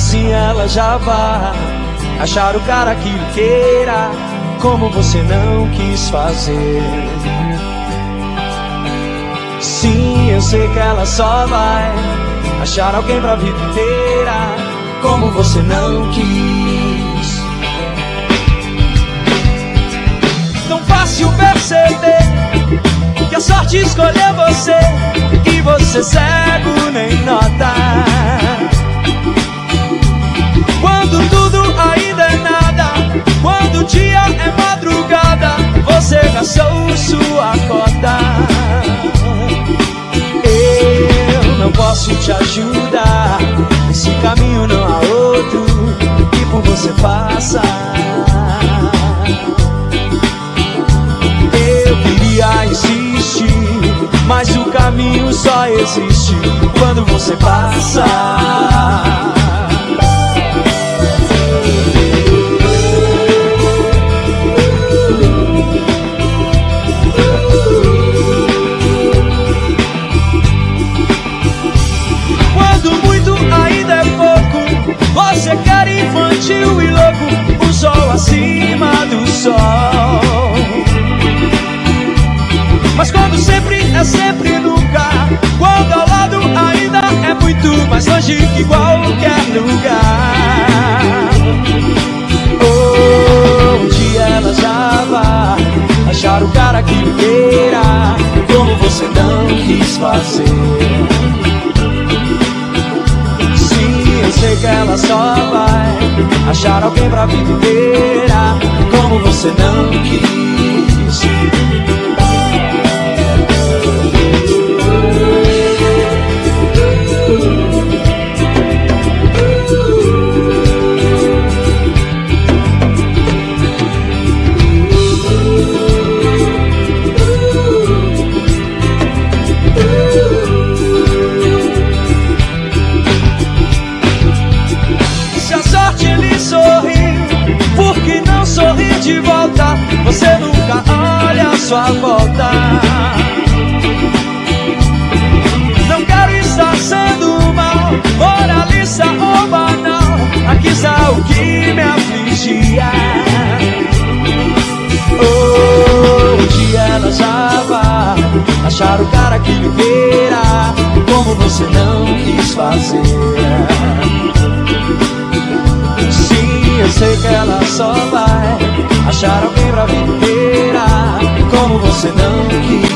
Sim, ela já vai achar o cara que lhe queira, como você não quis fazer. Sim, eu sei que ela só vai achar alguém pra vida inteira, como você não quis. Tão fácil perceber que a sorte escolheu você e você cego nem nota. Passa. Eu queria insistir, mas o caminho só existe quando você passa. Achar o cara que queira, como você não quis fazer. Sim, eu sei que ela só vai achar alguém pra vida inteira, como você não quis. De volta? Você nunca olha a sua volta. Não quero estar sendo mal, moralista ou banal. Aqui está o que me afligia. Dia ela já vai achar o cara que lhe queira, como você não quis fazer. Sim, eu sei que ela só vai achar alguém pra vida inteira, como você não quis.